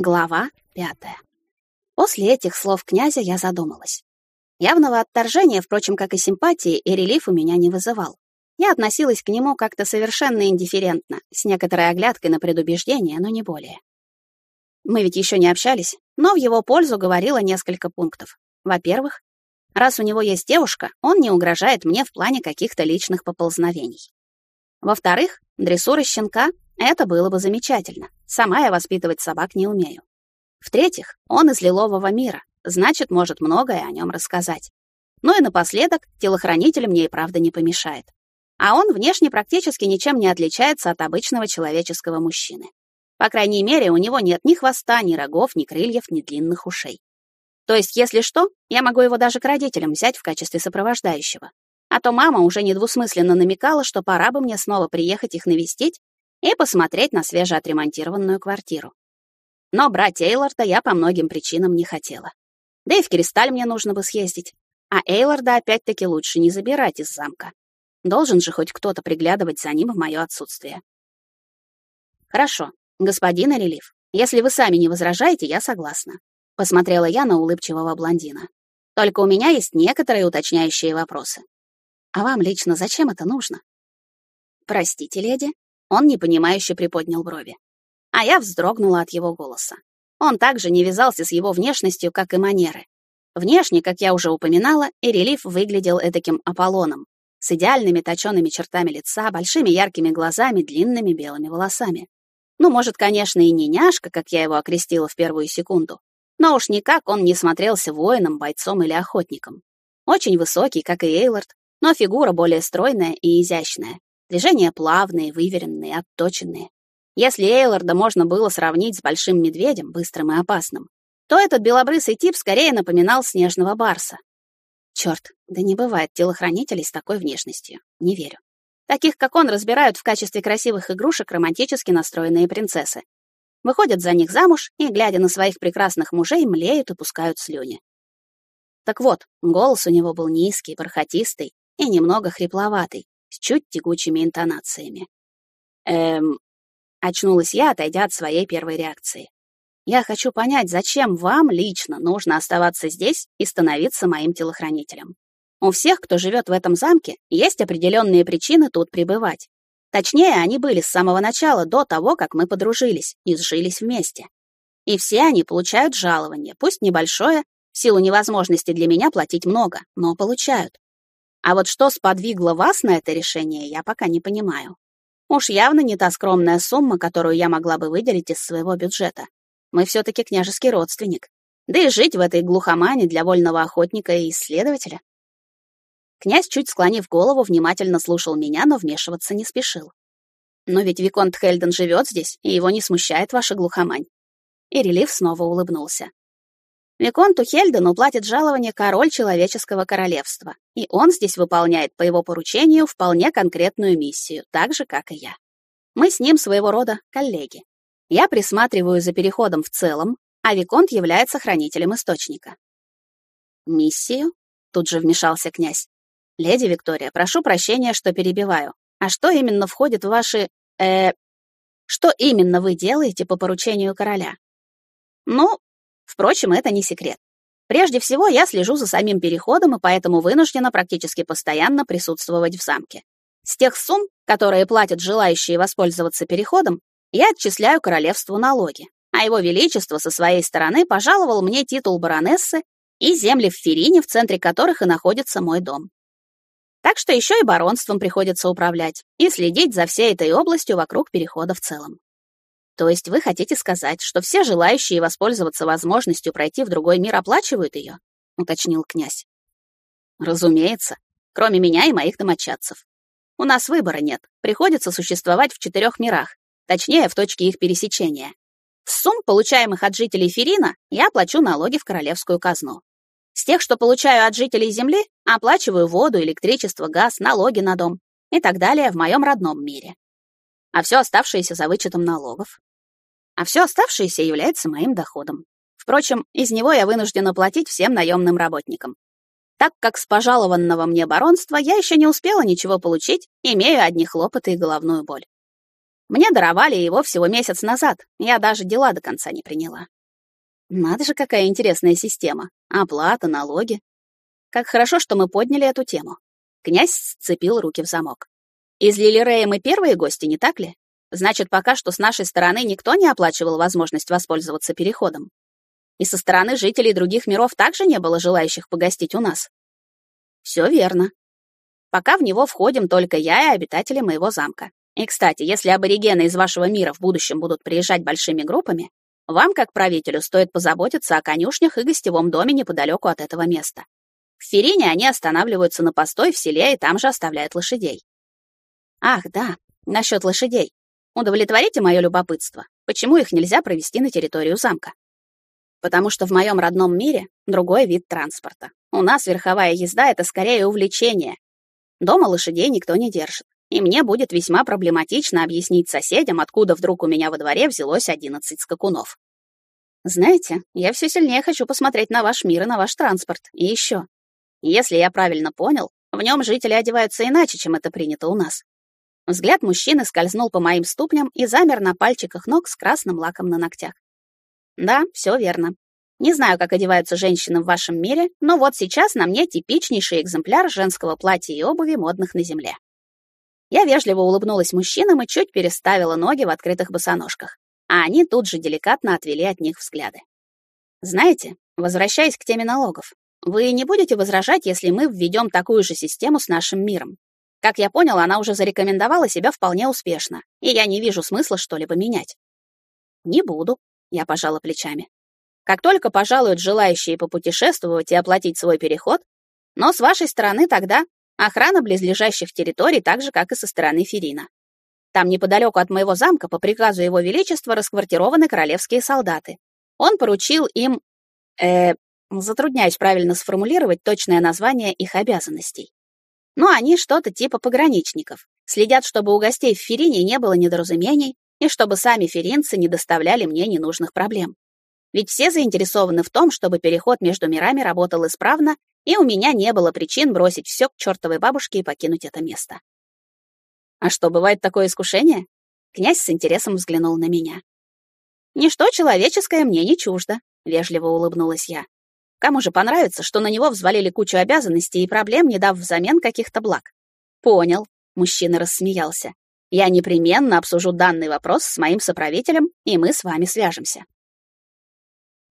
Глава пятая. После этих слов князя я задумалась. Явного отторжения, впрочем, как и симпатии, и релиф у меня не вызывал. Я относилась к нему как-то совершенно индифферентно, с некоторой оглядкой на предубеждение, но не более. Мы ведь еще не общались, но в его пользу говорила несколько пунктов. Во-первых, раз у него есть девушка, он не угрожает мне в плане каких-то личных поползновений. Во-вторых, дрессура щенка это было бы замечательно. Сама я воспитывать собак не умею. В-третьих, он из лилового мира, значит, может многое о нем рассказать. Ну и напоследок, телохранитель мне и правда не помешает. А он внешне практически ничем не отличается от обычного человеческого мужчины. По крайней мере, у него нет ни хвоста, ни рогов, ни крыльев, ни длинных ушей. То есть, если что, я могу его даже к родителям взять в качестве сопровождающего. А то мама уже недвусмысленно намекала, что пора бы мне снова приехать их навестить и посмотреть на свежеотремонтированную квартиру. Но брать Эйлорда я по многим причинам не хотела. Да и в Кристаль мне нужно бы съездить. А Эйлорда опять-таки лучше не забирать из замка. Должен же хоть кто-то приглядывать за ним в мое отсутствие. Хорошо, господин Релиф, если вы сами не возражаете, я согласна. Посмотрела я на улыбчивого блондина. Только у меня есть некоторые уточняющие вопросы. А вам лично зачем это нужно? Простите, леди, он непонимающе приподнял брови. А я вздрогнула от его голоса. Он также не вязался с его внешностью, как и манеры. Внешне, как я уже упоминала, Эрелиф выглядел этаким Аполлоном, с идеальными точёными чертами лица, большими яркими глазами, длинными белыми волосами. Ну, может, конечно, и не няшка, как я его окрестила в первую секунду, но уж никак он не смотрелся воином, бойцом или охотником. Очень высокий, как и Эйлорд, но фигура более стройная и изящная, Движения плавные, выверенные, отточенные. Если Эйлорда можно было сравнить с большим медведем, быстрым и опасным, то этот белобрысый тип скорее напоминал снежного барса. Черт, да не бывает телохранителей с такой внешностью. Не верю. Таких, как он, разбирают в качестве красивых игрушек романтически настроенные принцессы. Выходят за них замуж и, глядя на своих прекрасных мужей, млеют и пускают слюни. Так вот, голос у него был низкий, бархатистый и немного хрипловатый, с чуть тягучими интонациями. «Эм...» — очнулась я, отойдя от своей первой реакции. «Я хочу понять, зачем вам лично нужно оставаться здесь и становиться моим телохранителем. У всех, кто живет в этом замке, есть определенные причины тут пребывать. Точнее, они были с самого начала, до того, как мы подружились и сжились вместе. И все они получают жалование, пусть небольшое, в силу невозможности для меня платить много, но получают. А вот что сподвигло вас на это решение, я пока не понимаю. Уж явно не та скромная сумма, которую я могла бы выделить из своего бюджета. Мы все-таки княжеский родственник. Да и жить в этой глухомане для вольного охотника и исследователя. Князь, чуть склонив голову, внимательно слушал меня, но вмешиваться не спешил. Но ведь Виконт Хельден живет здесь, и его не смущает ваша глухомань. И Релиф снова улыбнулся. Виконту Хельдену платит жалование король человеческого королевства, и он здесь выполняет по его поручению вполне конкретную миссию, так же, как и я. Мы с ним своего рода коллеги. Я присматриваю за переходом в целом, а Виконт является хранителем источника. «Миссию?» — тут же вмешался князь. «Леди Виктория, прошу прощения, что перебиваю. А что именно входит в ваши... э... Что именно вы делаете по поручению короля?» «Ну, Впрочем, это не секрет. Прежде всего, я слежу за самим переходом и поэтому вынуждена практически постоянно присутствовать в замке. С тех сумм, которые платят желающие воспользоваться переходом, я отчисляю королевству налоги, а его величество со своей стороны пожаловал мне титул баронессы и земли в Ферине, в центре которых и находится мой дом. Так что еще и баронством приходится управлять и следить за всей этой областью вокруг перехода в целом. То есть вы хотите сказать, что все желающие воспользоваться возможностью пройти в другой мир оплачивают ее? уточнил князь. Разумеется, кроме меня и моих домочадцев. У нас выбора нет, приходится существовать в четырех мирах, точнее, в точке их пересечения. С сумм, получаемых от жителей Ферина, я плачу налоги в королевскую казну. С тех, что получаю от жителей Земли, оплачиваю воду, электричество, газ, налоги на дом и так далее в моем родном мире. А все оставшееся за вычетом налогов а все оставшееся является моим доходом. Впрочем, из него я вынуждена платить всем наемным работникам. Так как с пожалованного мне баронства я еще не успела ничего получить, имею одни хлопоты и головную боль. Мне даровали его всего месяц назад, я даже дела до конца не приняла. Надо же, какая интересная система. Оплата, налоги. Как хорошо, что мы подняли эту тему. Князь сцепил руки в замок. Из Лилирея мы первые гости, не так ли? Значит, пока что с нашей стороны никто не оплачивал возможность воспользоваться переходом. И со стороны жителей других миров также не было желающих погостить у нас. Все верно. Пока в него входим только я и обитатели моего замка. И, кстати, если аборигены из вашего мира в будущем будут приезжать большими группами, вам, как правителю, стоит позаботиться о конюшнях и гостевом доме неподалеку от этого места. В Ферине они останавливаются на постой в селе и там же оставляют лошадей. Ах, да, насчет лошадей. Удовлетворите мое любопытство. Почему их нельзя провести на территорию замка? Потому что в моем родном мире другой вид транспорта. У нас верховая езда — это скорее увлечение. Дома лошадей никто не держит. И мне будет весьма проблематично объяснить соседям, откуда вдруг у меня во дворе взялось одиннадцать скакунов. Знаете, я все сильнее хочу посмотреть на ваш мир и на ваш транспорт. И еще. Если я правильно понял, в нем жители одеваются иначе, чем это принято у нас. Взгляд мужчины скользнул по моим ступням и замер на пальчиках ног с красным лаком на ногтях. Да, все верно. Не знаю, как одеваются женщины в вашем мире, но вот сейчас на мне типичнейший экземпляр женского платья и обуви, модных на земле. Я вежливо улыбнулась мужчинам и чуть переставила ноги в открытых босоножках, а они тут же деликатно отвели от них взгляды. Знаете, возвращаясь к теме налогов, вы не будете возражать, если мы введем такую же систему с нашим миром? Как я понял, она уже зарекомендовала себя вполне успешно, и я не вижу смысла что-либо менять. Не буду, я пожала плечами. Как только пожалуют желающие попутешествовать и оплатить свой переход, но с вашей стороны тогда охрана близлежащих территорий так же, как и со стороны Ферина. Там неподалеку от моего замка по приказу его величества расквартированы королевские солдаты. Он поручил им... Э, затрудняюсь правильно сформулировать точное название их обязанностей. Но они что-то типа пограничников. Следят, чтобы у гостей в Ферине не было недоразумений и чтобы сами феринцы не доставляли мне ненужных проблем. Ведь все заинтересованы в том, чтобы переход между мирами работал исправно, и у меня не было причин бросить все к чертовой бабушке и покинуть это место. А что, бывает такое искушение? Князь с интересом взглянул на меня. Ничто человеческое мне не чуждо, вежливо улыбнулась я. Кому же понравится, что на него взвалили кучу обязанностей и проблем, не дав взамен каких-то благ? Понял, мужчина рассмеялся. Я непременно обсужу данный вопрос с моим соправителем, и мы с вами свяжемся.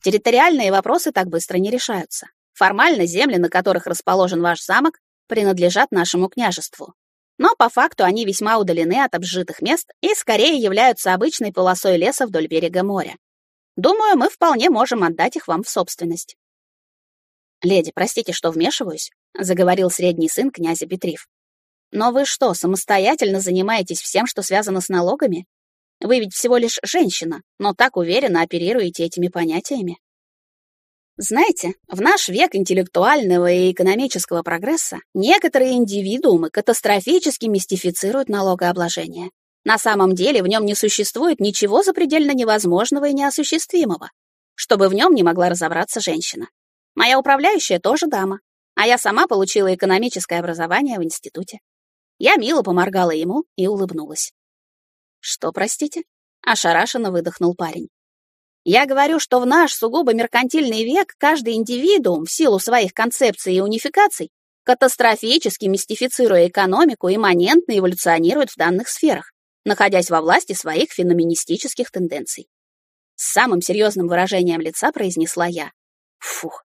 Территориальные вопросы так быстро не решаются. Формально земли, на которых расположен ваш замок, принадлежат нашему княжеству. Но по факту они весьма удалены от обжитых мест и скорее являются обычной полосой леса вдоль берега моря. Думаю, мы вполне можем отдать их вам в собственность. «Леди, простите, что вмешиваюсь», — заговорил средний сын князя Петрив. «Но вы что, самостоятельно занимаетесь всем, что связано с налогами? Вы ведь всего лишь женщина, но так уверенно оперируете этими понятиями». Знаете, в наш век интеллектуального и экономического прогресса некоторые индивидуумы катастрофически мистифицируют налогообложение. На самом деле в нем не существует ничего запредельно невозможного и неосуществимого, чтобы в нем не могла разобраться женщина. Моя управляющая тоже дама, а я сама получила экономическое образование в институте. Я мило поморгала ему и улыбнулась. «Что, простите?» — ошарашенно выдохнул парень. «Я говорю, что в наш сугубо меркантильный век каждый индивидуум в силу своих концепций и унификаций катастрофически мистифицируя экономику, имманентно эволюционирует в данных сферах, находясь во власти своих феноменистических тенденций. С самым серьезным выражением лица произнесла я. Фух,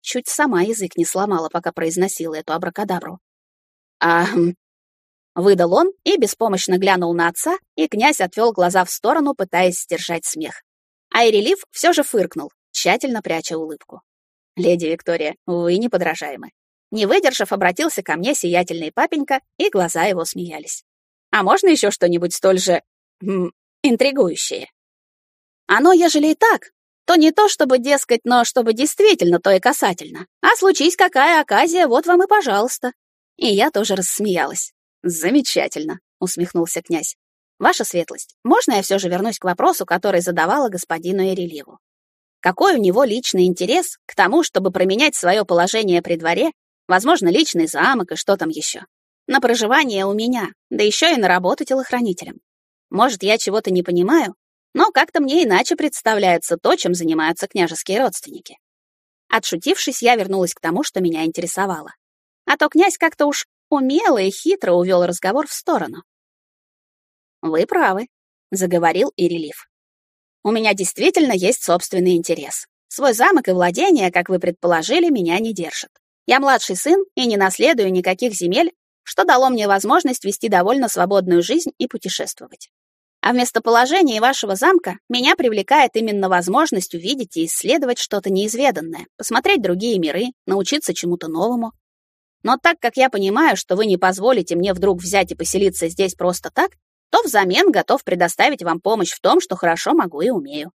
Чуть сама язык не сломала, пока произносила эту абракадабру. А выдал он и беспомощно глянул на отца, и князь отвел глаза в сторону, пытаясь сдержать смех. А Ирелив все же фыркнул, тщательно пряча улыбку. «Леди Виктория, вы неподражаемы». Не выдержав, обратился ко мне сиятельный папенька, и глаза его смеялись. «А можно еще что-нибудь столь же... Интригующее?» «Оно, ежели и так, то не то, чтобы, дескать, но чтобы действительно то и касательно. А случись какая оказия, вот вам и пожалуйста. И я тоже рассмеялась. Замечательно, усмехнулся князь. Ваша светлость, можно я все же вернусь к вопросу, который задавала господину Эрелеву? Какой у него личный интерес к тому, чтобы променять свое положение при дворе, возможно, личный замок и что там еще, на проживание у меня, да еще и на работу телохранителем? Может, я чего-то не понимаю, но как-то мне иначе представляется то, чем занимаются княжеские родственники. Отшутившись, я вернулась к тому, что меня интересовало. А то князь как-то уж умело и хитро увел разговор в сторону. «Вы правы», — заговорил Ирелив. «У меня действительно есть собственный интерес. Свой замок и владения, как вы предположили, меня не держат. Я младший сын и не наследую никаких земель, что дало мне возможность вести довольно свободную жизнь и путешествовать. А в местоположении вашего замка меня привлекает именно возможность увидеть и исследовать что-то неизведанное, посмотреть другие миры, научиться чему-то новому. Но так как я понимаю, что вы не позволите мне вдруг взять и поселиться здесь просто так, то взамен готов предоставить вам помощь в том, что хорошо могу и умею.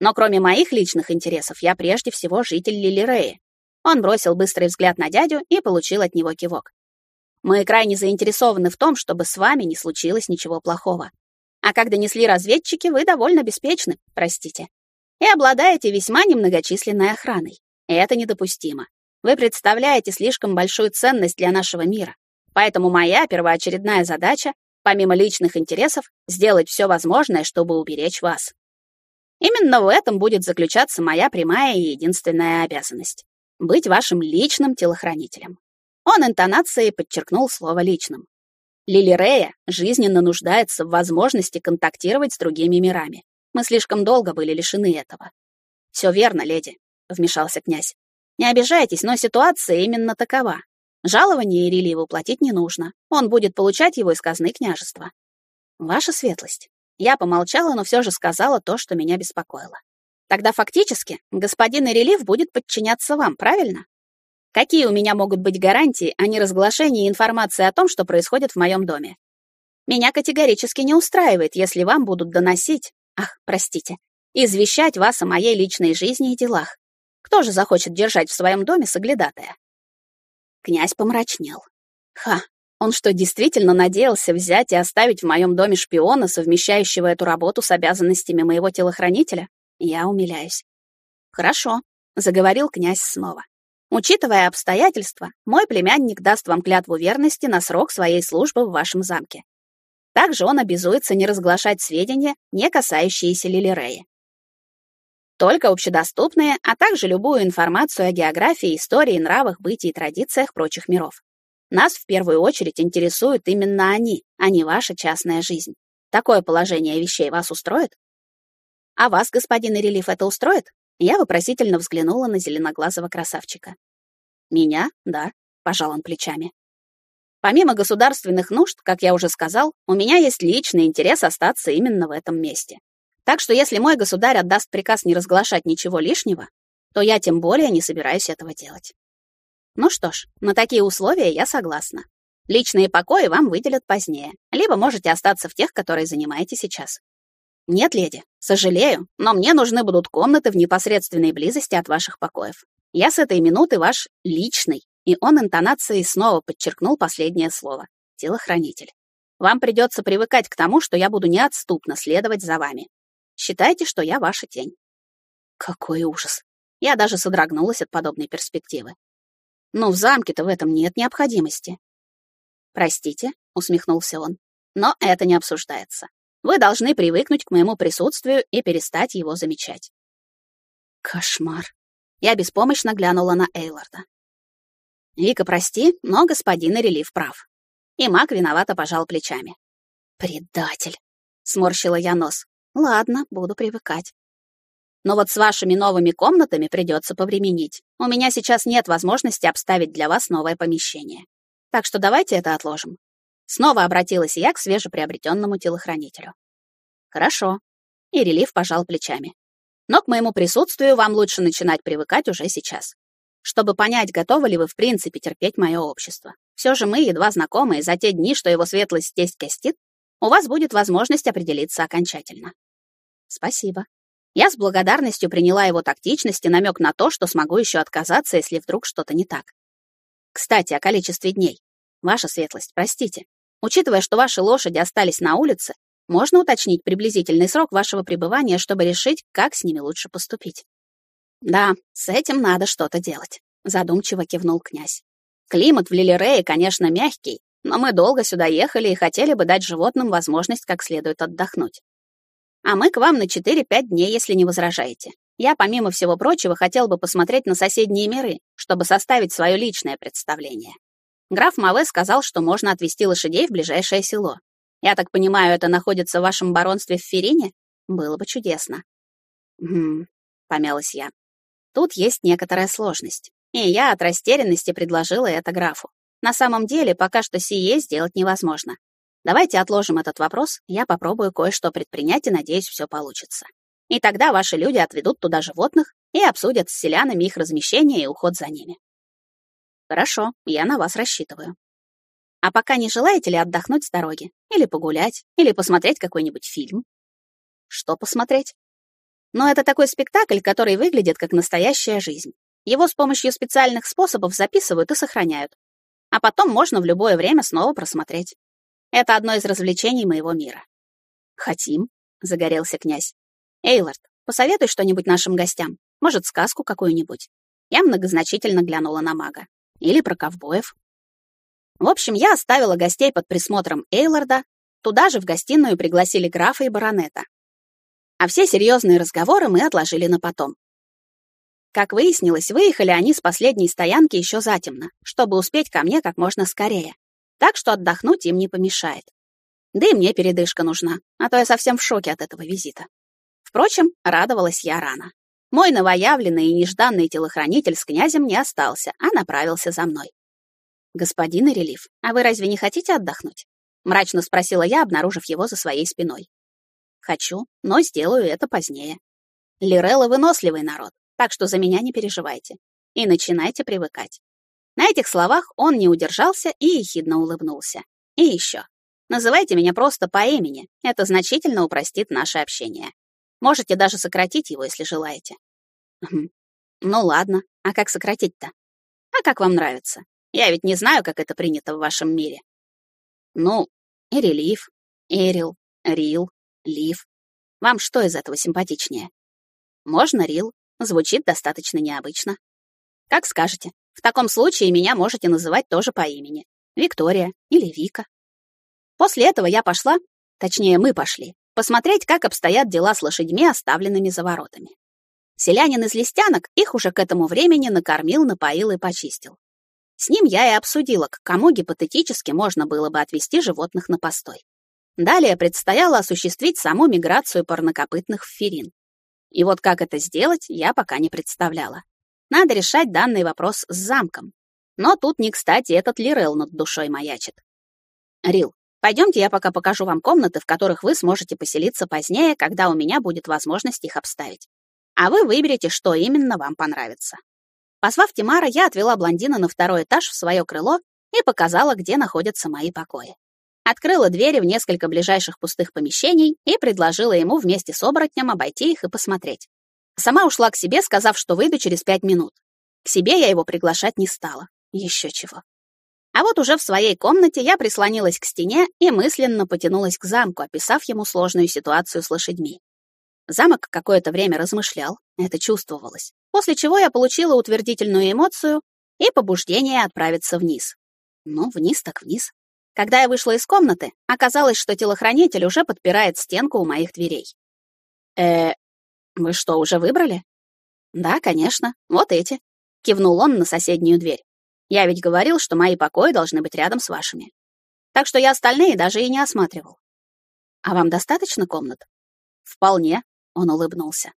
Но кроме моих личных интересов, я прежде всего житель Лилиреи. Он бросил быстрый взгляд на дядю и получил от него кивок. Мы крайне заинтересованы в том, чтобы с вами не случилось ничего плохого. А как донесли разведчики, вы довольно беспечны, простите. И обладаете весьма немногочисленной охраной. И это недопустимо. Вы представляете слишком большую ценность для нашего мира. Поэтому моя первоочередная задача, помимо личных интересов, сделать все возможное, чтобы уберечь вас. Именно в этом будет заключаться моя прямая и единственная обязанность — быть вашим личным телохранителем. Он интонацией подчеркнул слово «личным». Лили Рея жизненно нуждается в возможности контактировать с другими мирами. Мы слишком долго были лишены этого. «Все верно, леди», — вмешался князь. «Не обижайтесь, но ситуация именно такова. Жалование Ириливу платить не нужно. Он будет получать его из казны княжества». «Ваша светлость». Я помолчала, но все же сказала то, что меня беспокоило. Тогда фактически господин Ирелив будет подчиняться вам, правильно? Какие у меня могут быть гарантии о неразглашении информации о том, что происходит в моем доме? Меня категорически не устраивает, если вам будут доносить, ах, простите, извещать вас о моей личной жизни и делах. Кто же захочет держать в своем доме соглядатая? Князь помрачнел. Ха, он что, действительно надеялся взять и оставить в моем доме шпиона, совмещающего эту работу с обязанностями моего телохранителя? Я умиляюсь. Хорошо, заговорил князь снова. Учитывая обстоятельства, мой племянник даст вам клятву верности на срок своей службы в вашем замке. Также он обязуется не разглашать сведения, не касающиеся Лилиреи. Только общедоступные, а также любую информацию о географии, истории, нравах, бытии и традициях прочих миров. Нас в первую очередь интересуют именно они, а не ваша частная жизнь. Такое положение вещей вас устроит? А вас, господин Ирелиф, это устроит? Я вопросительно взглянула на зеленоглазого красавчика. «Меня? Да», — пожал он плечами. «Помимо государственных нужд, как я уже сказал, у меня есть личный интерес остаться именно в этом месте. Так что если мой государь отдаст приказ не разглашать ничего лишнего, то я тем более не собираюсь этого делать. Ну что ж, на такие условия я согласна. Личные покои вам выделят позднее, либо можете остаться в тех, которые занимаете сейчас. «Нет, леди, сожалею, но мне нужны будут комнаты в непосредственной близости от ваших покоев. Я с этой минуты ваш личный». И он интонацией снова подчеркнул последнее слово. Телохранитель. Вам придется привыкать к тому, что я буду неотступно следовать за вами. Считайте, что я ваша тень. Какой ужас. Я даже содрогнулась от подобной перспективы. Но в замке-то в этом нет необходимости. Простите, усмехнулся он, но это не обсуждается. Вы должны привыкнуть к моему присутствию и перестать его замечать. Кошмар. Я беспомощно глянула на Эйларда. Вика, прости, но господин Релиф прав. И маг виновато пожал плечами. Предатель. Сморщила я нос. Ладно, буду привыкать. Но вот с вашими новыми комнатами придется повременить. У меня сейчас нет возможности обставить для вас новое помещение. Так что давайте это отложим. Снова обратилась я к свежеприобретенному телохранителю. Хорошо. И релиф пожал плечами. Но к моему присутствию вам лучше начинать привыкать уже сейчас. Чтобы понять, готовы ли вы в принципе терпеть мое общество. Все же мы едва знакомы, и за те дни, что его светлость здесь гостит, у вас будет возможность определиться окончательно. Спасибо. Я с благодарностью приняла его тактичность и намек на то, что смогу еще отказаться, если вдруг что-то не так. Кстати, о количестве дней. Ваша светлость, простите, Учитывая, что ваши лошади остались на улице, можно уточнить приблизительный срок вашего пребывания, чтобы решить, как с ними лучше поступить. Да, с этим надо что-то делать, задумчиво кивнул князь. Климат в Лилерее, конечно, мягкий, но мы долго сюда ехали и хотели бы дать животным возможность как следует отдохнуть. А мы к вам на 4-5 дней, если не возражаете. Я, помимо всего прочего, хотел бы посмотреть на соседние миры, чтобы составить свое личное представление. Граф Маве сказал, что можно отвезти лошадей в ближайшее село. Я так понимаю, это находится в вашем баронстве в Ферине? Было бы чудесно. Хм, помялась я. Тут есть некоторая сложность. И я от растерянности предложила это графу. На самом деле, пока что сие сделать невозможно. Давайте отложим этот вопрос, я попробую кое-что предпринять и надеюсь, все получится. И тогда ваши люди отведут туда животных и обсудят с селянами их размещение и уход за ними. Хорошо, я на вас рассчитываю. А пока не желаете ли отдохнуть с дороги? Или погулять? Или посмотреть какой-нибудь фильм? Что посмотреть? Но это такой спектакль, который выглядит как настоящая жизнь. Его с помощью специальных способов записывают и сохраняют. А потом можно в любое время снова просмотреть. Это одно из развлечений моего мира. Хотим, загорелся князь. Эйлард, посоветуй что-нибудь нашим гостям. Может, сказку какую-нибудь. Я многозначительно глянула на мага. Или про ковбоев. В общем, я оставила гостей под присмотром Эйларда. Туда же в гостиную пригласили графа и баронета. А все серьезные разговоры мы отложили на потом. Как выяснилось, выехали они с последней стоянки еще затемно, чтобы успеть ко мне как можно скорее. Так что отдохнуть им не помешает. Да и мне передышка нужна, а то я совсем в шоке от этого визита. Впрочем, радовалась я рано. Мой новоявленный и нежданный телохранитель с князем не остался, а направился за мной. «Господин Ирелив, а вы разве не хотите отдохнуть?» — мрачно спросила я, обнаружив его за своей спиной. «Хочу, но сделаю это позднее. Лирелла выносливый народ, так что за меня не переживайте. И начинайте привыкать». На этих словах он не удержался и ехидно улыбнулся. «И еще. Называйте меня просто по имени, это значительно упростит наше общение. Можете даже сократить его, если желаете. Ну ладно, а как сократить-то? А как вам нравится? Я ведь не знаю, как это принято в вашем мире. Ну, Эрелив, Эрил, Рил, Лив. Вам что из этого симпатичнее? Можно Рил, звучит достаточно необычно. Как скажете. В таком случае меня можете называть тоже по имени. Виктория или Вика. После этого я пошла, точнее, мы пошли, посмотреть, как обстоят дела с лошадьми, оставленными за воротами. Селянин из Листянок их уже к этому времени накормил, напоил и почистил. С ним я и обсудила, к кому гипотетически можно было бы отвести животных на постой. Далее предстояло осуществить саму миграцию парнокопытных в Ферин. И вот как это сделать, я пока не представляла. Надо решать данный вопрос с замком. Но тут не кстати этот Лирел над душой маячит. Рил, Пойдемте, я пока покажу вам комнаты, в которых вы сможете поселиться позднее, когда у меня будет возможность их обставить. А вы выберете, что именно вам понравится. Позвав Тимара, я отвела блондина на второй этаж в свое крыло и показала, где находятся мои покои. Открыла двери в несколько ближайших пустых помещений и предложила ему вместе с оборотнем обойти их и посмотреть. Сама ушла к себе, сказав, что выйду через пять минут. К себе я его приглашать не стала. Еще чего. А вот уже в своей комнате я прислонилась к стене и мысленно потянулась к замку, описав ему сложную ситуацию с лошадьми. Замок какое-то время размышлял, это чувствовалось, после чего я получила утвердительную эмоцию и побуждение отправиться вниз. Ну, вниз так вниз. Когда я вышла из комнаты, оказалось, что телохранитель уже подпирает стенку у моих дверей. «Э, вы что, уже выбрали?» «Да, конечно, вот эти», — кивнул он на соседнюю дверь. Я ведь говорил, что мои покои должны быть рядом с вашими. Так что я остальные даже и не осматривал. А вам достаточно комнат? Вполне, он улыбнулся.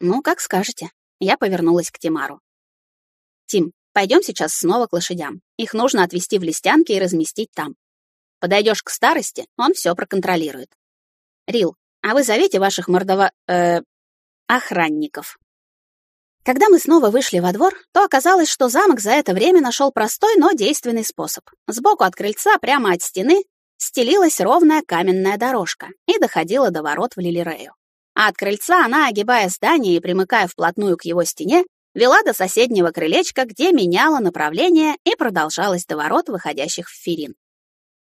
Ну, как скажете. Я повернулась к Тимару. Тим, пойдем сейчас снова к лошадям. Их нужно отвезти в листянки и разместить там. Подойдешь к старости, он все проконтролирует. Рил, а вы зовите ваших мордова... э... охранников. Когда мы снова вышли во двор, то оказалось, что замок за это время нашел простой, но действенный способ. Сбоку от крыльца, прямо от стены, стелилась ровная каменная дорожка и доходила до ворот в Лилирею. А от крыльца она, огибая здание и примыкая вплотную к его стене, вела до соседнего крылечка, где меняла направление и продолжалась до ворот, выходящих в Ферин.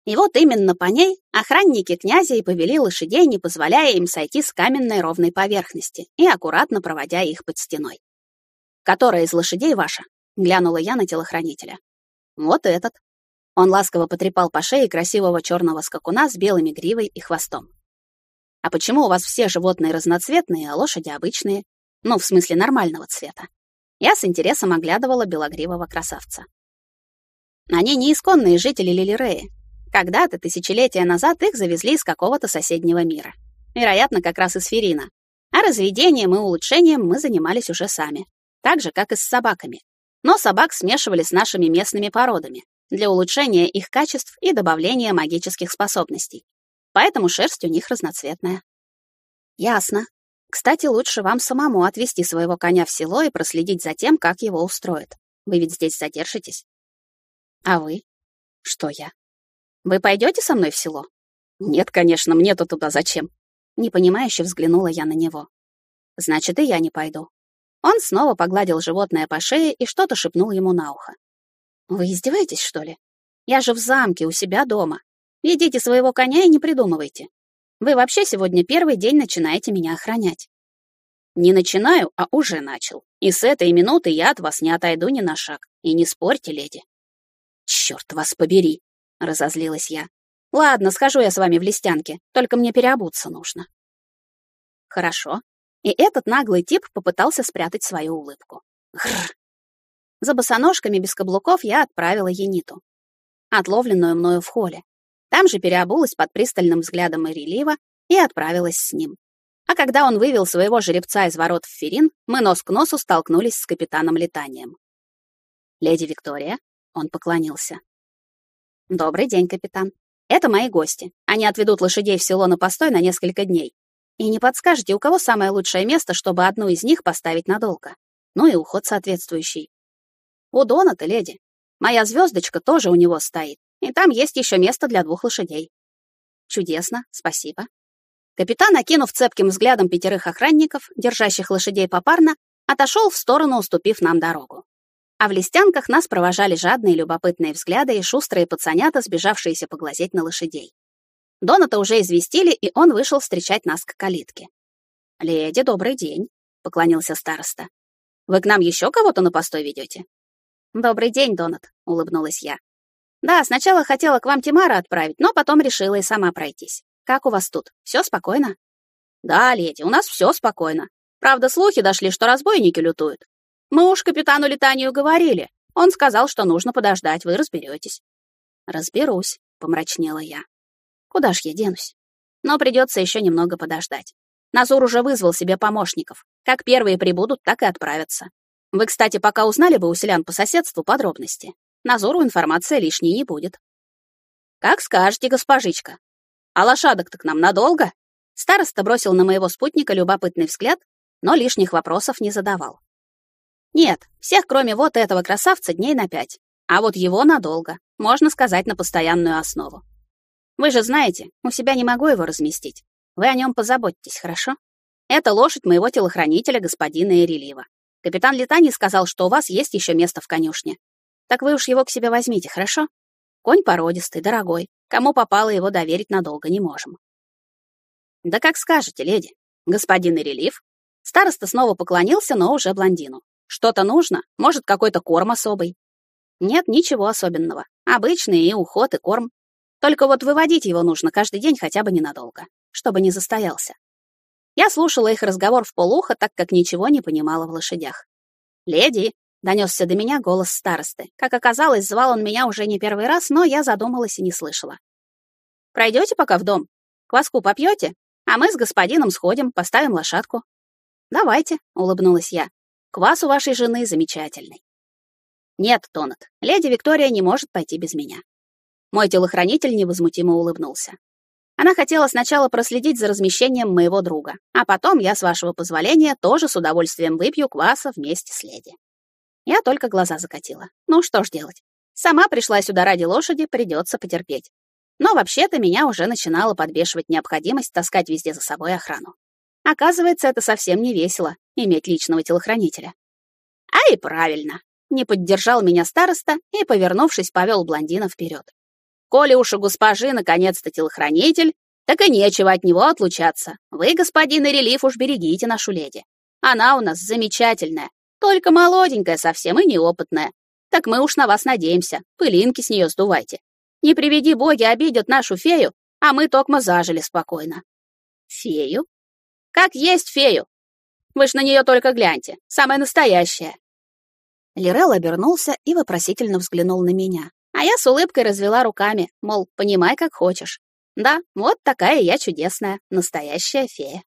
И вот именно по ней охранники князя и повели лошадей, не позволяя им сойти с каменной ровной поверхности и аккуратно проводя их под стеной. «Которая из лошадей ваша?» — глянула я на телохранителя. «Вот этот». Он ласково потрепал по шее красивого черного скакуна с белыми гривой и хвостом. «А почему у вас все животные разноцветные, а лошади обычные? Ну, в смысле нормального цвета?» Я с интересом оглядывала белогривого красавца. Они не исконные жители Лилиреи. Когда-то, тысячелетия назад, их завезли из какого-то соседнего мира. Вероятно, как раз из Ферина. А разведением и улучшением мы занимались уже сами. Так же, как и с собаками. Но собак смешивали с нашими местными породами для улучшения их качеств и добавления магических способностей. Поэтому шерсть у них разноцветная. Ясно. Кстати, лучше вам самому отвезти своего коня в село и проследить за тем, как его устроят. Вы ведь здесь задержитесь. А вы? Что я? Вы пойдете со мной в село? Нет, конечно, мне-то туда зачем? Непонимающе взглянула я на него. Значит, и я не пойду. Он снова погладил животное по шее и что-то шепнул ему на ухо. Вы издеваетесь, что ли? Я же в замке, у себя дома. Ведите своего коня и не придумывайте. Вы вообще сегодня первый день начинаете меня охранять. Не начинаю, а уже начал. И с этой минуты я от вас не отойду ни на шаг. И не спорьте, леди. «Черт вас побери!» — разозлилась я. «Ладно, схожу я с вами в листянке, только мне переобуться нужно». «Хорошо». И этот наглый тип попытался спрятать свою улыбку. Гррр. За босоножками без каблуков я отправила Ениту, отловленную мною в холле. Там же переобулась под пристальным взглядом Ирелива и отправилась с ним. А когда он вывел своего жеребца из ворот в Ферин, мы нос к носу столкнулись с капитаном летанием. «Леди Виктория», он поклонился. «Добрый день, капитан. Это мои гости. Они отведут лошадей в село на постой на несколько дней. И не подскажете, у кого самое лучшее место, чтобы одну из них поставить надолго? Ну и уход соответствующий. У Доната, леди. Моя звездочка тоже у него стоит. И там есть еще место для двух лошадей. Чудесно, спасибо. Капитан, окинув цепким взглядом пятерых охранников, держащих лошадей попарно, отошел в сторону, уступив нам дорогу а в листянках нас провожали жадные любопытные взгляды и шустрые пацанята, сбежавшиеся поглазеть на лошадей. Доната уже известили, и он вышел встречать нас к калитке. «Леди, добрый день», — поклонился староста. «Вы к нам еще кого-то на постой ведете?» «Добрый день, Донат», — улыбнулась я. «Да, сначала хотела к вам Тимара отправить, но потом решила и сама пройтись. Как у вас тут? Все спокойно?» «Да, леди, у нас все спокойно. Правда, слухи дошли, что разбойники лютуют. Мы уж капитану летанию говорили. Он сказал, что нужно подождать, вы разберетесь. Разберусь, помрачнела я. Куда ж я денусь? Но придется еще немного подождать. Назур уже вызвал себе помощников. Как первые прибудут, так и отправятся. Вы, кстати, пока узнали бы у селян по соседству подробности. Назору информация лишней не будет. Как скажете, госпожичка. А лошадок-то к нам надолго? Староста бросил на моего спутника любопытный взгляд, но лишних вопросов не задавал. Нет, всех, кроме вот этого красавца, дней на пять. А вот его надолго, можно сказать, на постоянную основу. Вы же знаете, у себя не могу его разместить. Вы о нем позаботьтесь, хорошо? Это лошадь моего телохранителя, господина Эрелива. Капитан Летани сказал, что у вас есть еще место в конюшне. Так вы уж его к себе возьмите, хорошо? Конь породистый, дорогой. Кому попало его доверить надолго не можем. Да как скажете, леди. Господин Эрелив. Староста снова поклонился, но уже блондину. Что-то нужно? Может, какой-то корм особый? Нет, ничего особенного. Обычный и уход, и корм. Только вот выводить его нужно каждый день хотя бы ненадолго, чтобы не застоялся. Я слушала их разговор в полухо, так как ничего не понимала в лошадях. «Леди!» — донесся до меня голос старосты. Как оказалось, звал он меня уже не первый раз, но я задумалась и не слышала. «Пройдете пока в дом? Кваску попьете? А мы с господином сходим, поставим лошадку». «Давайте», — улыбнулась я. Квас у вашей жены замечательный. Нет, Тонат, леди Виктория не может пойти без меня. Мой телохранитель невозмутимо улыбнулся. Она хотела сначала проследить за размещением моего друга, а потом я, с вашего позволения, тоже с удовольствием выпью кваса вместе с леди. Я только глаза закатила. Ну что ж делать? Сама пришла сюда ради лошади, придется потерпеть. Но вообще-то меня уже начинала подбешивать необходимость таскать везде за собой охрану. Оказывается, это совсем не весело — иметь личного телохранителя. А и правильно. Не поддержал меня староста и, повернувшись, повел блондина вперед. Коли уж у госпожи наконец-то телохранитель, так и нечего от него отлучаться. Вы, господин Ирелиф, уж берегите нашу леди. Она у нас замечательная, только молоденькая совсем и неопытная. Так мы уж на вас надеемся, пылинки с нее сдувайте. Не приведи боги, обидят нашу фею, а мы токмо зажили спокойно. Фею? Как есть фею. Вы ж на нее только гляньте, самая настоящая. Лирел обернулся и вопросительно взглянул на меня. А я с улыбкой развела руками, мол, понимай, как хочешь. Да, вот такая я чудесная, настоящая фея.